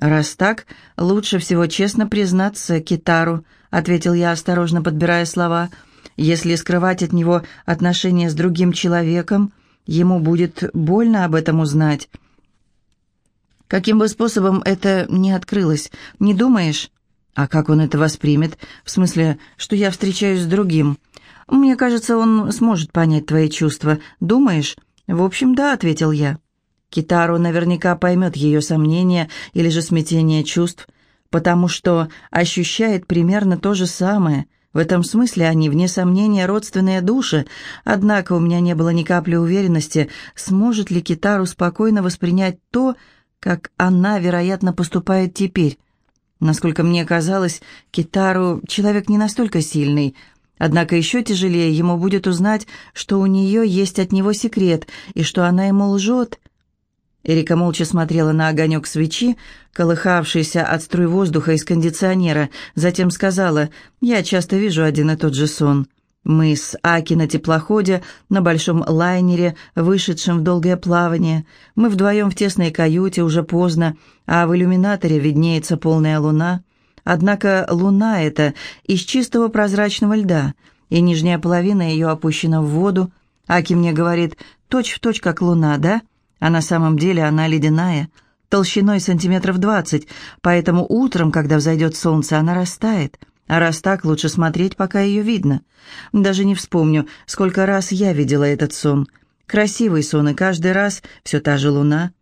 «Раз так, лучше всего честно признаться Китару», — ответил я, осторожно подбирая слова. «Если скрывать от него отношения с другим человеком, ему будет больно об этом узнать». Каким бы способом это ни открылось, не думаешь? А как он это воспримет? В смысле, что я встречаюсь с другим? Мне кажется, он сможет понять твои чувства. Думаешь? В общем, да, ответил я. Китару наверняка поймет ее сомнения или же смятение чувств, потому что ощущает примерно то же самое. В этом смысле они, вне сомнения, родственные души, однако у меня не было ни капли уверенности, сможет ли Китару спокойно воспринять то, как она, вероятно, поступает теперь. Насколько мне казалось, Китару человек не настолько сильный, однако еще тяжелее ему будет узнать, что у нее есть от него секрет и что она ему лжет. Эрика молча смотрела на огонек свечи, колыхавшийся от струй воздуха из кондиционера, затем сказала, «Я часто вижу один и тот же сон». Мы с Аки на теплоходе, на большом лайнере, вышедшем в долгое плавание. Мы вдвоем в тесной каюте, уже поздно, а в иллюминаторе виднеется полная луна. Однако луна эта из чистого прозрачного льда, и нижняя половина ее опущена в воду. Аки мне говорит, точь-в-точь точь как луна, да? А на самом деле она ледяная, толщиной сантиметров двадцать, поэтому утром, когда взойдет солнце, она растает — а раз так, лучше смотреть, пока ее видно. Даже не вспомню, сколько раз я видела этот сон. Красивый сон, и каждый раз все та же луна.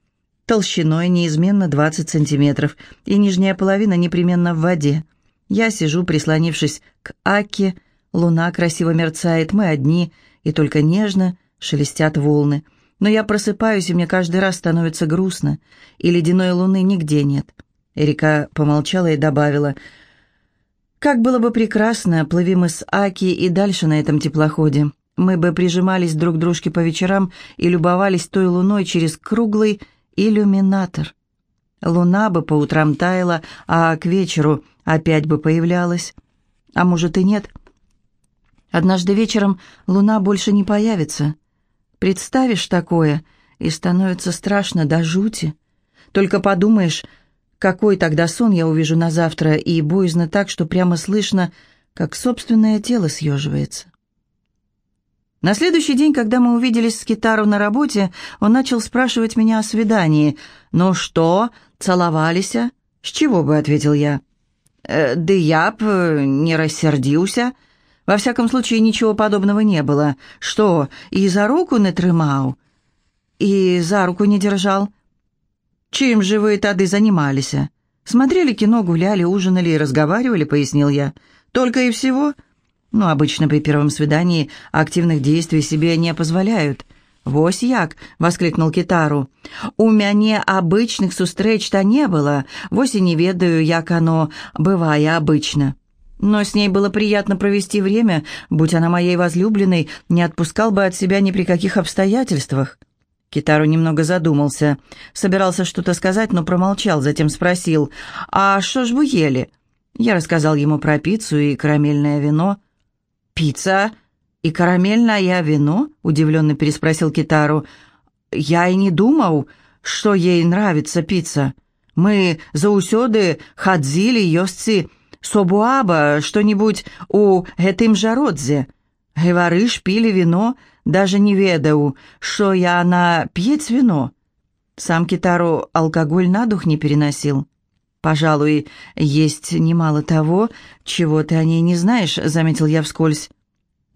Толщиной неизменно 20 сантиметров, и нижняя половина непременно в воде. Я сижу, прислонившись к Аке, луна красиво мерцает, мы одни, и только нежно шелестят волны. Но я просыпаюсь, и мне каждый раз становится грустно, и ледяной луны нигде нет. Эрика помолчала и добавила — как было бы прекрасно, плыви мы с Аки и дальше на этом теплоходе. Мы бы прижимались друг к дружке по вечерам и любовались той луной через круглый иллюминатор. Луна бы по утрам таяла, а к вечеру опять бы появлялась. А может и нет. Однажды вечером луна больше не появится. Представишь такое, и становится страшно до жути. Только подумаешь, какой тогда сон я увижу на завтра, и боязно так, что прямо слышно, как собственное тело съеживается. На следующий день, когда мы увиделись с Китару на работе, он начал спрашивать меня о свидании. «Ну что, целовались?» «С чего бы?» — ответил я. «Э, «Да я б не рассердился. Во всяком случае, ничего подобного не было. Что, и за руку не трымал?» «И за руку не держал?» «Чем же вы тады занимались?» «Смотрели кино, гуляли, ужинали и разговаривали», — пояснил я. «Только и всего?» «Ну, обычно при первом свидании активных действий себе не позволяют». «Вось як!» — воскликнул Китару. «У мяне обычных сустрэч-то не было, вось и не ведаю, як оно, бывая обычно». Но с ней было приятно провести время, будь она моей возлюбленной, не отпускал бы от себя ни при каких обстоятельствах. Китару немного задумался. Собирался что-то сказать, но промолчал, затем спросил, «А что ж вы ели?» Я рассказал ему про пиццу и карамельное вино. «Пицца и карамельное вино?» — удивленно переспросил Китару. «Я и не думал, что ей нравится пицца. Мы заусёды ходзили ёсцы собуаба что-нибудь у гэтым жародзе. Говоришь, пили вино, даже не ведаю, что я она пьет вино. Сам Китару алкоголь на дух не переносил. «Пожалуй, есть немало того, чего ты о ней не знаешь», — заметил я вскользь.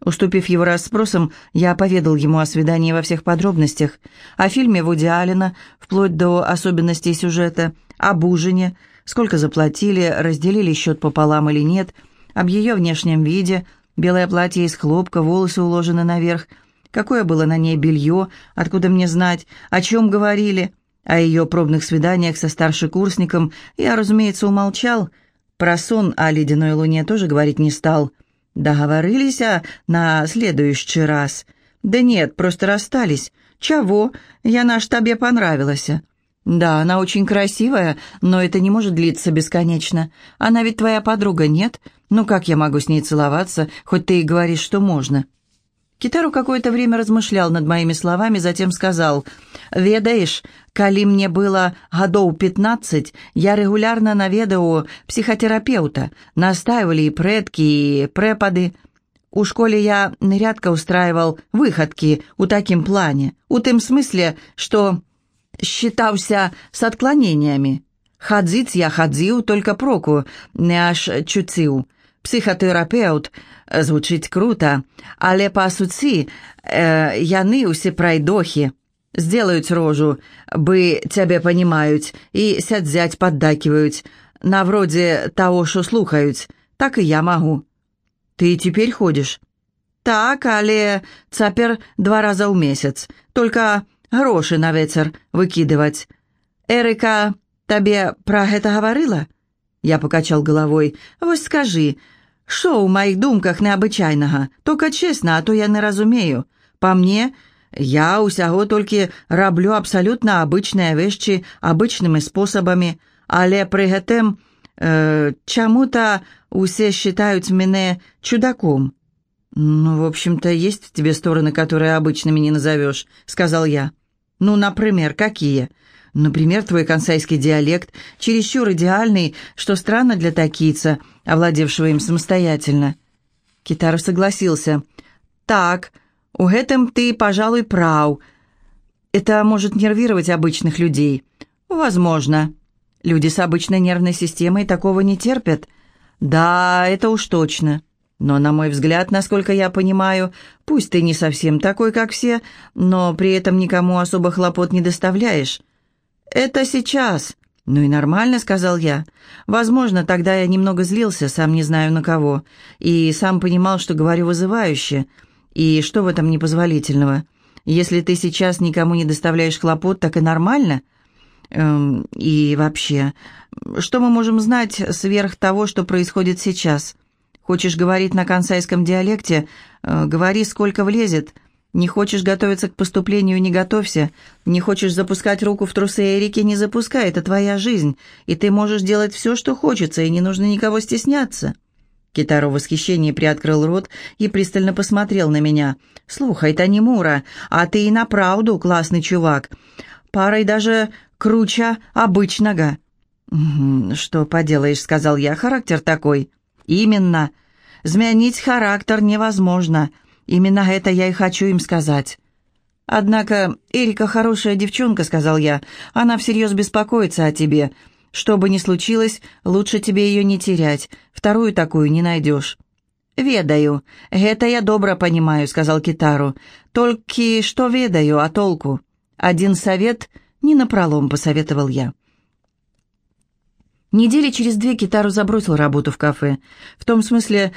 Уступив его расспросам, я поведал ему о свидании во всех подробностях, о фильме Вуди Аллена, вплоть до особенностей сюжета, об ужине, сколько заплатили, разделили счет пополам или нет, об ее внешнем виде, белое платье из хлопка, волосы уложены наверх — какое было на ней белье, откуда мне знать, о чем говорили. О ее пробных свиданиях со старшекурсником я, разумеется, умолчал. Про сон о ледяной луне тоже говорить не стал. Договорились, а на следующий раз. Да нет, просто расстались. Чего? Я на штабе понравилась. Да, она очень красивая, но это не может длиться бесконечно. Она ведь твоя подруга, нет? Ну как я могу с ней целоваться, хоть ты и говоришь, что можно?» Китару какое-то время размышлял над моими словами, затем сказал, «Ведаешь, калі мне было гадоў 15, я регулярно наведаў психотерапeuта, настаивали и предки, и препады. У школе я нырядка устраивал выходки у таким плане, у тым смысле, что считался с отклонениями. Хадзіць я хадзіў, только проку не аж чуціў. Психотэрапеўт звучыць круто, але па суці э, яны ўсе прайдохі. Сделаюць рожу, бы цябе панимаюць, і сядзяць паддакиваюць, на вроде того, что слухаюць, так и я могу. Ты теперь ходишь? Так, але цапер два раза ў месяц, только грошы на вечар выкидывать. Эрика табе пра гэта гаварыла? Я покачал головой. Вось скажи, Що у моїх думках необычайнага, только честно, а то я не разумею. По мне, я усяго толькі раблю абсалютна абычныя вещи абычнымі спосабамі, але пры гэтым э, чаму-то усе считают мяне чудаком. «Ну, в общем-то, есть в тебе стороны, которые обычными не назовешь», — сказал я. «Ну, например, какие?» Например, твой консайский диалект чересчур идеальный, что странно для такийца, овладевшего им самостоятельно. Китаров согласился. «Так, у гэтым ты, пожалуй, прав. Это может нервировать обычных людей». «Возможно. Люди с обычной нервной системой такого не терпят». «Да, это уж точно». Но, на мой взгляд, насколько я понимаю, пусть ты не совсем такой, как все, но при этом никому особо хлопот не доставляешь. «Это сейчас». «Ну и нормально», — сказал я. «Возможно, тогда я немного злился, сам не знаю на кого, и сам понимал, что говорю вызывающе. И что в этом непозволительного? Если ты сейчас никому не доставляешь хлопот, так и нормально?» эм, «И вообще, что мы можем знать сверх того, что происходит сейчас? Хочешь говорить на консайском диалекте? Э, говори, сколько влезет». Не хочешь готовиться к поступлению – не готовься. Не хочешь запускать руку в трусы Эрики – не запускай, это твоя жизнь. И ты можешь делать все, что хочется, и не нужно никого стесняться». Китаро в восхищении приоткрыл рот и пристально посмотрел на меня. «Слухай, Танимура, а ты и на правду классный чувак. Парой даже круче обычного». «Что поделаешь», — сказал я, — «характер такой». «Именно. Змянить характер невозможно. Именно это я и хочу им сказать. Однако Эрика хорошая девчонка, сказал я. Она всерьез беспокоится о тебе. Что бы ни случилось, лучше тебе ее не терять. Вторую такую не найдешь. «Ведаю. Это я добро понимаю», — сказал Китару. «Только что ведаю, а толку? Один совет не напролом», — посоветовал я. Недели через две Китару забросил работу в кафе. В том смысле,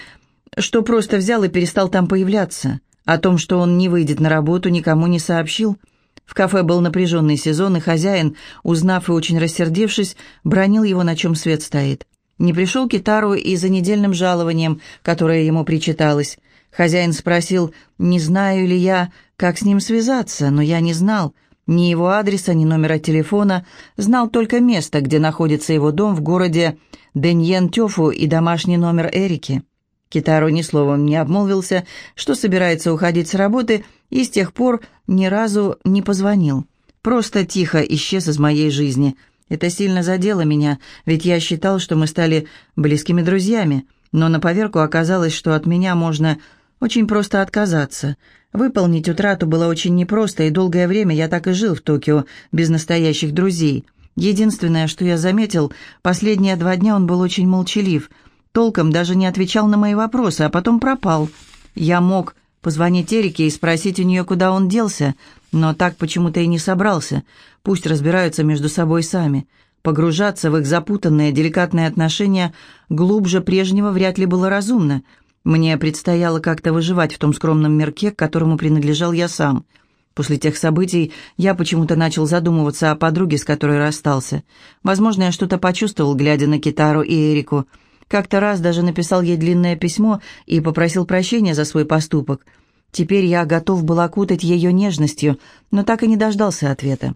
что просто взял и перестал там появляться. О том, что он не выйдет на работу, никому не сообщил. В кафе был напряженный сезон, и хозяин, узнав и очень рассердившись, бронил его, на чем свет стоит. Не пришел Китару и за недельным жалованием, которое ему причиталось. Хозяин спросил, не знаю ли я, как с ним связаться, но я не знал. Ни его адреса, ни номера телефона, знал только место, где находится его дом в городе Деньен-Тёфу и домашний номер Эрики. Китаро ни словом не обмолвился, что собирается уходить с работы, и с тех пор ни разу не позвонил. Просто тихо исчез из моей жизни. Это сильно задело меня, ведь я считал, что мы стали близкими друзьями, но на поверку оказалось, что от меня можно очень просто отказаться. Выполнить утрату было очень непросто, и долгое время я так и жил в Токио, без настоящих друзей. Единственное, что я заметил, последние два дня он был очень молчалив – толком даже не отвечал на мои вопросы, а потом пропал. Я мог позвонить Эрике и спросить у нее, куда он делся, но так почему-то и не собрался. Пусть разбираются между собой сами. Погружаться в их запутанные, деликатные отношения глубже прежнего вряд ли было разумно. Мне предстояло как-то выживать в том скромном мирке, к которому принадлежал я сам. После тех событий я почему-то начал задумываться о подруге, с которой расстался. Возможно, я что-то почувствовал, глядя на Китару и Эрику – как-то раз даже написал ей длинное письмо и попросил прощения за свой поступок. Теперь я готов был окутать ее нежностью, но так и не дождался ответа.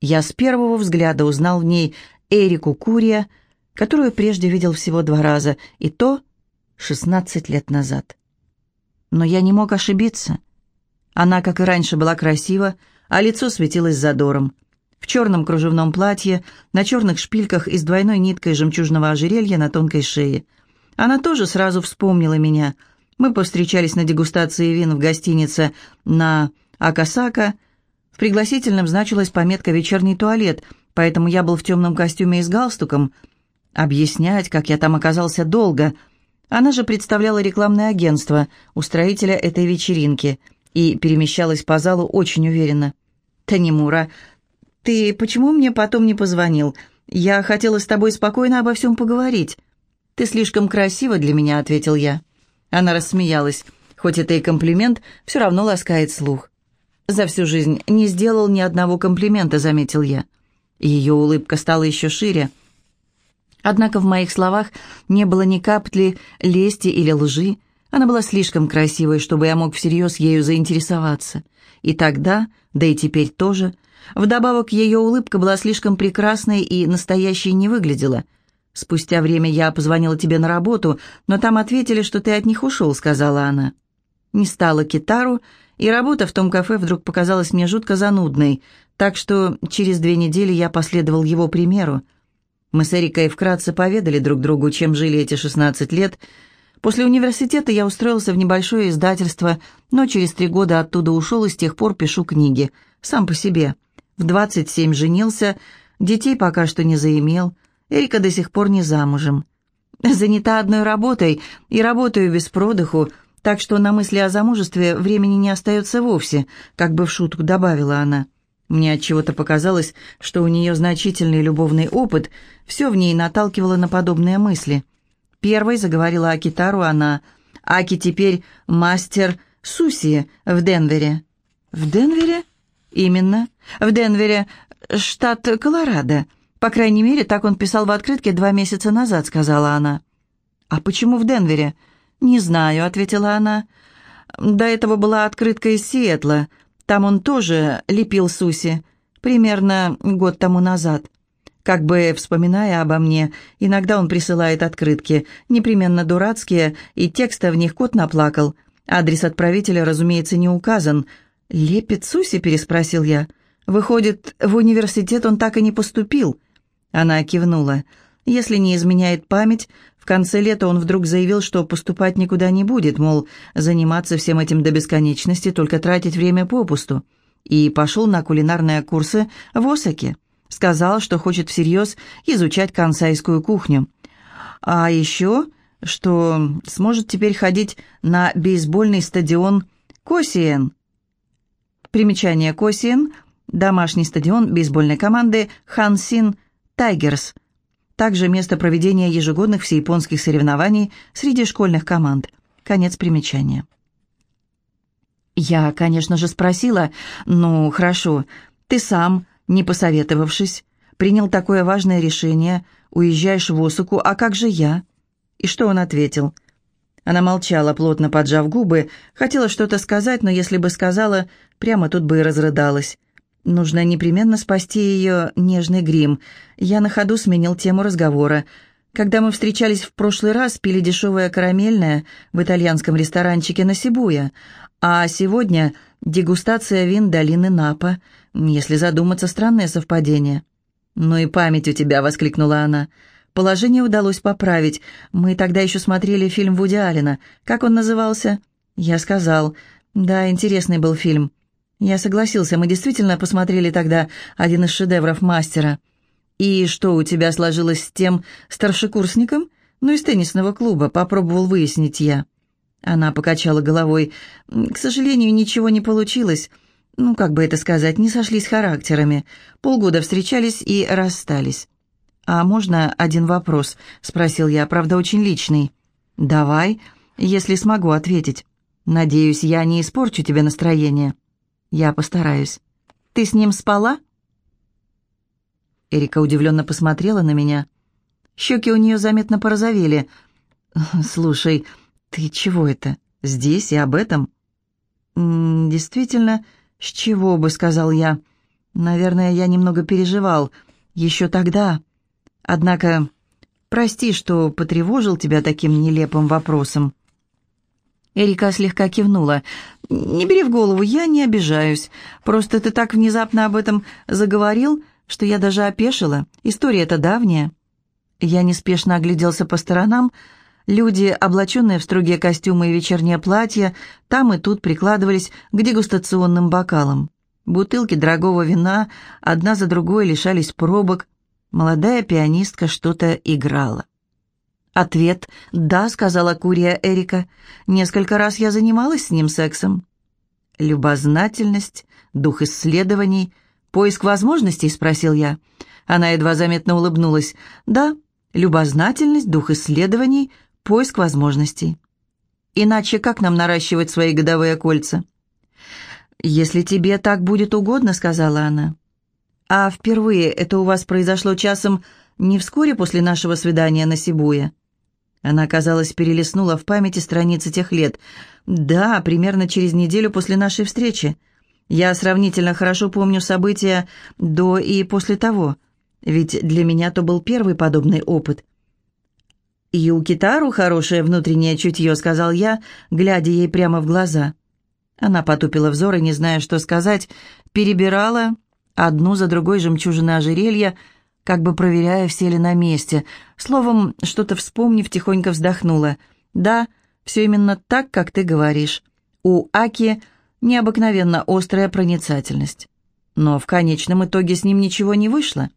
Я с первого взгляда узнал в ней Эрику Курия, которую прежде видел всего два раза, и то 16 лет назад. Но я не мог ошибиться. Она, как и раньше, была красива, а лицо светилось задором. В черном кружевном платье, на черных шпильках и с двойной ниткой жемчужного ожерелья на тонкой шее. Она тоже сразу вспомнила меня. Мы повстречались на дегустации вин в гостинице на Акасака. В пригласительном значилась пометка «Вечерний туалет», поэтому я был в темном костюме и с галстуком. Объяснять, как я там оказался, долго. Она же представляла рекламное агентство, устроителя этой вечеринки, и перемещалась по залу очень уверенно. «Танимура, ты почему мне потом не позвонил? Я хотела с тобой спокойно обо всем поговорить». «Ты слишком красива для меня», — ответил я. Она рассмеялась. Хоть это и комплимент, все равно ласкает слух. «За всю жизнь не сделал ни одного комплимента», — заметил я. Ее улыбка стала еще шире. Однако в моих словах не было ни капли лести или лжи. Она была слишком красивой, чтобы я мог всерьез ею заинтересоваться. И тогда, да и теперь тоже. Вдобавок, ее улыбка была слишком прекрасной и настоящей не выглядела. «Спустя время я позвонила тебе на работу, но там ответили, что ты от них ушел», — сказала она. Не стала китару, и работа в том кафе вдруг показалась мне жутко занудной, так что через две недели я последовал его примеру. Мы с Эрикой вкратце поведали друг другу, чем жили эти 16 лет. После университета я устроился в небольшое издательство, но через три года оттуда ушел и с тех пор пишу книги. Сам по себе. В 27 женился, детей пока что не заимел. Эрика до сих пор не замужем. Занята одной работой и работаю без продыху, так что на мысли о замужестве времени не остается вовсе, как бы в шутку добавила она. Мне от чего-то показалось, что у нее значительный любовный опыт, все в ней наталкивало на подобные мысли. Первой заговорила о Китару она. Аки теперь мастер Суси в Денвере. В Денвере? Именно. В Денвере, штат Колорадо. По крайней мере, так он писал в открытке два месяца назад, сказала она. А почему в Денвере? Не знаю, ответила она. До этого была открытка из Сиэтла. Там он тоже лепил Суси, примерно год тому назад. Как бы вспоминая обо мне, иногда он присылает открытки, непременно дурацкие, и текста в них кот наплакал. Адрес отправителя, разумеется, не указан. «Лепит Суси?» – переспросил я. «Выходит, в университет он так и не поступил?» Она кивнула. Если не изменяет память, в конце лета он вдруг заявил, что поступать никуда не будет, мол, заниматься всем этим до бесконечности, только тратить время попусту. И пошел на кулинарные курсы в Осаке. Сказал, что хочет всерьез изучать кансайскую кухню. А еще, что сможет теперь ходить на бейсбольный стадион Косиен. Примечание Косиен – домашний стадион бейсбольной команды Хансин Тайгерс – также место проведения ежегодных всеяпонских соревнований среди школьных команд. Конец примечания. Я, конечно же, спросила, «Ну, хорошо, ты сам, не посоветовавшись, принял такое важное решение, уезжаешь в Осуку, а как же я?» И что он ответил? Она молчала, плотно поджав губы, хотела что-то сказать, но если бы сказала, прямо тут бы и разрыдалась. Нужно непременно спасти ее нежный грим. Я на ходу сменил тему разговора. Когда мы встречались в прошлый раз, пили дешевое карамельное в итальянском ресторанчике на Сибуя. А сегодня дегустация вин долины Напа. Если задуматься, странное совпадение. «Ну и память у тебя!» — воскликнула она. Положение удалось поправить. Мы тогда еще смотрели фильм Вуди Аллена. Как он назывался? Я сказал. Да, интересный был фильм. Я согласился, мы действительно посмотрели тогда один из шедевров мастера. И что у тебя сложилось с тем старшекурсником? Ну, из теннисного клуба, попробовал выяснить я. Она покачала головой. К сожалению, ничего не получилось. Ну, как бы это сказать, не сошлись характерами. Полгода встречались и расстались. «А можно один вопрос?» — спросил я, правда, очень личный. «Давай, если смогу ответить. Надеюсь, я не испорчу тебе настроение». «Я постараюсь. Ты с ним спала?» Эрика удивленно посмотрела на меня. Щеки у нее заметно порозовели. «Слушай, ты чего это? Здесь и об этом?» «Действительно, с чего бы», — сказал я. «Наверное, я немного переживал. Еще тогда. Однако, прости, что потревожил тебя таким нелепым вопросом». Эрика слегка кивнула. «Не бери в голову, я не обижаюсь. Просто ты так внезапно об этом заговорил, что я даже опешила. История эта давняя». Я неспешно огляделся по сторонам. Люди, облаченные в строгие костюмы и вечернее платье, там и тут прикладывались к дегустационным бокалам. Бутылки дорогого вина одна за другой лишались пробок. Молодая пианистка что-то играла. Ответ «да», — сказала Курия Эрика. «Несколько раз я занималась с ним сексом». «Любознательность, дух исследований, поиск возможностей?» — спросил я. Она едва заметно улыбнулась. «Да, любознательность, дух исследований, поиск возможностей. Иначе как нам наращивать свои годовые кольца?» «Если тебе так будет угодно», — сказала она. «А впервые это у вас произошло часом не вскоре после нашего свидания на Сибуе?» Она, казалось, перелистнула в памяти страницы тех лет. «Да, примерно через неделю после нашей встречи. Я сравнительно хорошо помню события до и после того, ведь для меня то был первый подобный опыт». «И у Китару хорошее внутреннее чутье», — сказал я, глядя ей прямо в глаза. Она потупила взор и, не зная, что сказать, перебирала одну за другой жемчужины ожерелья, как бы проверяя, все ли на месте. Словом, что-то вспомнив, тихонько вздохнула. «Да, все именно так, как ты говоришь. У Аки необыкновенно острая проницательность. Но в конечном итоге с ним ничего не вышло».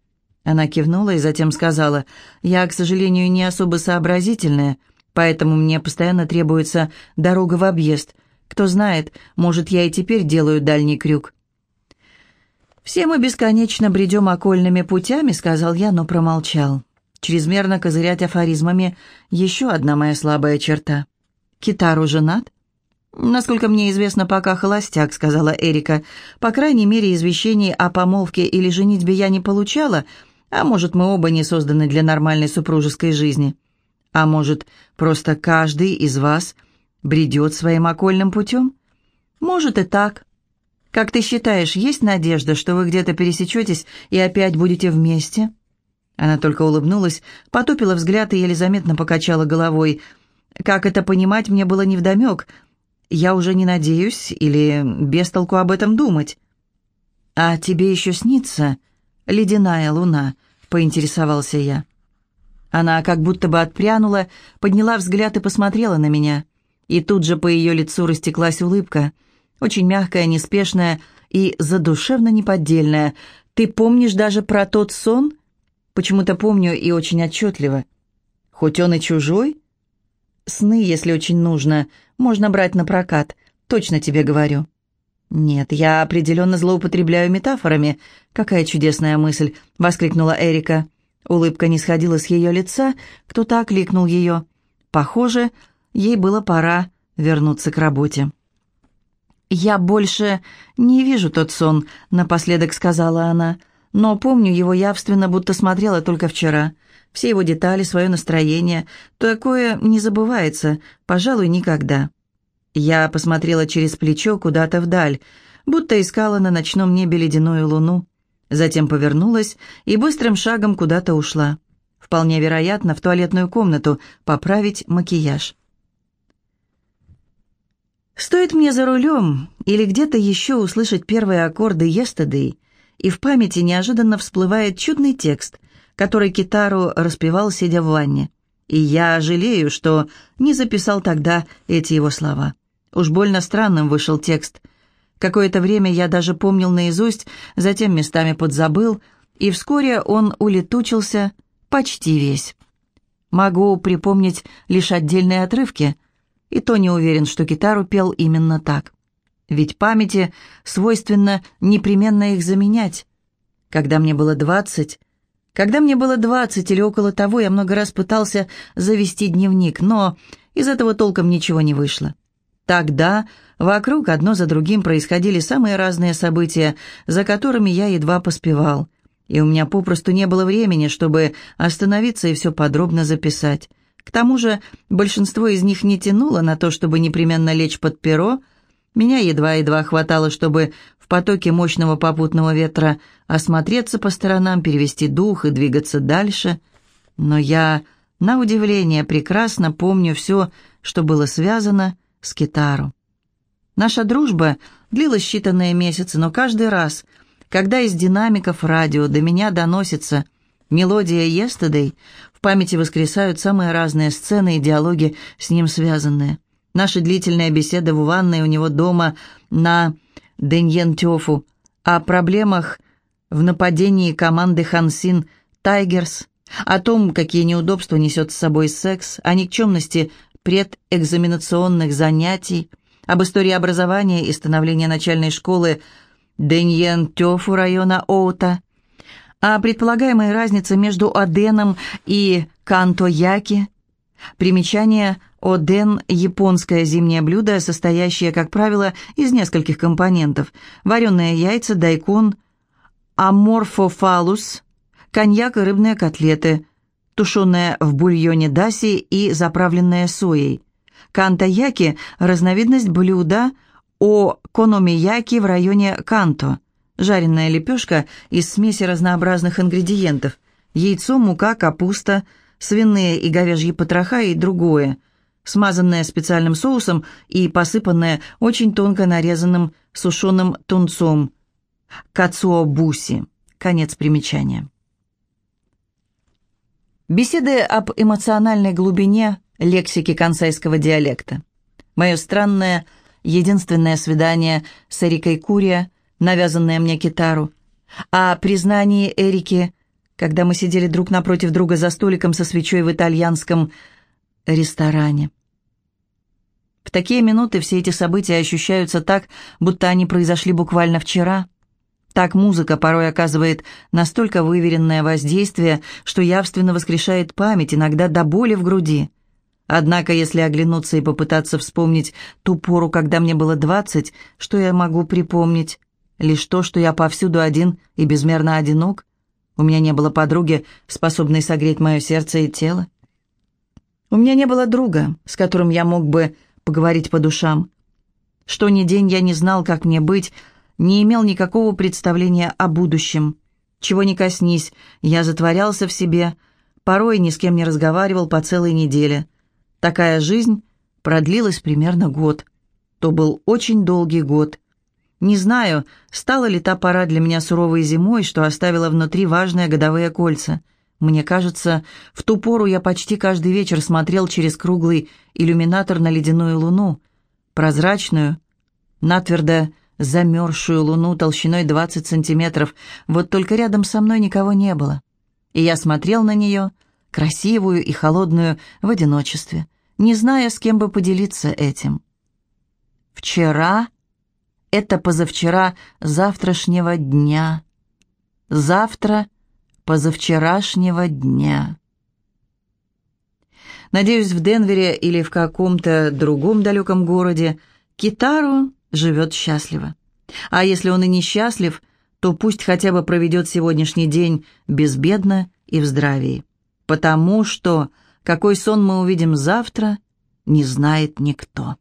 Она кивнула и затем сказала, «Я, к сожалению, не особо сообразительная, поэтому мне постоянно требуется дорога в объезд. Кто знает, может, я и теперь делаю дальний крюк. «Все мы бесконечно бредем окольными путями», — сказал я, но промолчал. Чрезмерно козырять афоризмами — еще одна моя слабая черта. «Китару женат?» «Насколько мне известно, пока холостяк», — сказала Эрика. «По крайней мере, извещений о помолвке или женитьбе я не получала, а может, мы оба не созданы для нормальной супружеской жизни. А может, просто каждый из вас бредет своим окольным путем?» «Может и так», как ты считаешь, есть надежда, что вы где-то пересечетесь и опять будете вместе?» Она только улыбнулась, потупила взгляд и еле заметно покачала головой. «Как это понимать, мне было невдомек. Я уже не надеюсь или без толку об этом думать». «А тебе еще снится ледяная луна?» — поинтересовался я. Она как будто бы отпрянула, подняла взгляд и посмотрела на меня. И тут же по ее лицу растеклась улыбка — очень мягкая, неспешная и задушевно неподдельная. Ты помнишь даже про тот сон? Почему-то помню и очень отчетливо. Хоть он и чужой? Сны, если очень нужно, можно брать на прокат, точно тебе говорю. «Нет, я определенно злоупотребляю метафорами. Какая чудесная мысль!» — воскликнула Эрика. Улыбка не сходила с ее лица, кто-то окликнул ее. Похоже, ей было пора вернуться к работе. «Я больше не вижу тот сон», — напоследок сказала она. «Но помню его явственно, будто смотрела только вчера. Все его детали, свое настроение. Такое не забывается, пожалуй, никогда». Я посмотрела через плечо куда-то вдаль, будто искала на ночном небе ледяную луну. Затем повернулась и быстрым шагом куда-то ушла. Вполне вероятно, в туалетную комнату поправить макияж. Стоит мне за рулем или где-то еще услышать первые аккорды «Yesterday», и в памяти неожиданно всплывает чудный текст, который Китару распевал, сидя в ванне. И я жалею, что не записал тогда эти его слова. Уж больно странным вышел текст. Какое-то время я даже помнил наизусть, затем местами подзабыл, и вскоре он улетучился почти весь. Могу припомнить лишь отдельные отрывки, и то не уверен, что гитару пел именно так. Ведь памяти свойственно непременно их заменять. Когда мне было двадцать... Когда мне было двадцать или около того, я много раз пытался завести дневник, но из этого толком ничего не вышло. Тогда вокруг одно за другим происходили самые разные события, за которыми я едва поспевал, и у меня попросту не было времени, чтобы остановиться и все подробно записать. К тому же большинство из них не тянуло на то, чтобы непременно лечь под перо. Меня едва-едва хватало, чтобы в потоке мощного попутного ветра осмотреться по сторонам, перевести дух и двигаться дальше. Но я, на удивление, прекрасно помню все, что было связано с китару. Наша дружба длилась считанные месяцы, но каждый раз, когда из динамиков радио до меня доносится мелодия в памяти воскресают самые разные сцены и диалоги с ним связанные. Наша длительная беседа в ванной у него дома на Деньен-Тёфу о проблемах в нападении команды Хансин «Тайгерс», о том, какие неудобства несет с собой секс, о никчемности предэкзаменационных занятий, об истории образования и становления начальной школы Деньен-Тёфу района Оута, о предполагаемой разнице между Оденом и Канто-Яки. Примечание Оден – японское зимнее блюдо, состоящее, как правило, из нескольких компонентов. Вареные яйца, дайкон, аморфофалус, коньяк и рыбные котлеты, тушеные в бульоне даси и заправленные соей. Канто-яки – разновидность блюда о кономияки в районе Канто. Жареная лепешка из смеси разнообразных ингредиентов. Яйцо, мука, капуста, свиные и говяжьи потроха и другое. Смазанное специальным соусом и посыпанное очень тонко нарезанным сушеным тунцом. Кацуобуси. Конец примечания. Беседы об эмоциональной глубине лексики кансайского диалекта. Мое странное, единственное свидание с Эрикой Курия, навязанное мне китару. О признании Эрики, когда мы сидели друг напротив друга за столиком со свечой в итальянском ресторане. В такие минуты все эти события ощущаются так, будто они произошли буквально вчера. Так музыка порой оказывает настолько выверенное воздействие, что явственно воскрешает память, иногда до боли в груди. Однако, если оглянуться и попытаться вспомнить ту пору, когда мне было двадцать, что я могу припомнить? Лишь то, что я повсюду один и безмерно одинок? У меня не было подруги, способной согреть мое сердце и тело. У меня не было друга, с которым я мог бы поговорить по душам. Что ни день я не знал, как мне быть, не имел никакого представления о будущем. Чего ни коснись, я затворялся в себе, порой ни с кем не разговаривал по целой неделе. Такая жизнь продлилась примерно год. То был очень долгий год. Не знаю, стала ли та пора для меня суровой зимой, что оставила внутри важные годовые кольца. Мне кажется, в ту пору я почти каждый вечер смотрел через круглый иллюминатор на ледяную луну, прозрачную, натвердо замерзшую луну толщиной 20 сантиметров, вот только рядом со мной никого не было. И я смотрел на нее, красивую и холодную, в одиночестве, не зная, с кем бы поделиться этим. Вчера — это позавчера завтрашнего дня. Завтра — позавчерашнего дня. Надеюсь, в Денвере или в каком-то другом далеком городе Китару живет счастливо. А если он и несчастлив, то пусть хотя бы проведет сегодняшний день безбедно и в здравии. Потому что какой сон мы увидим завтра, не знает никто.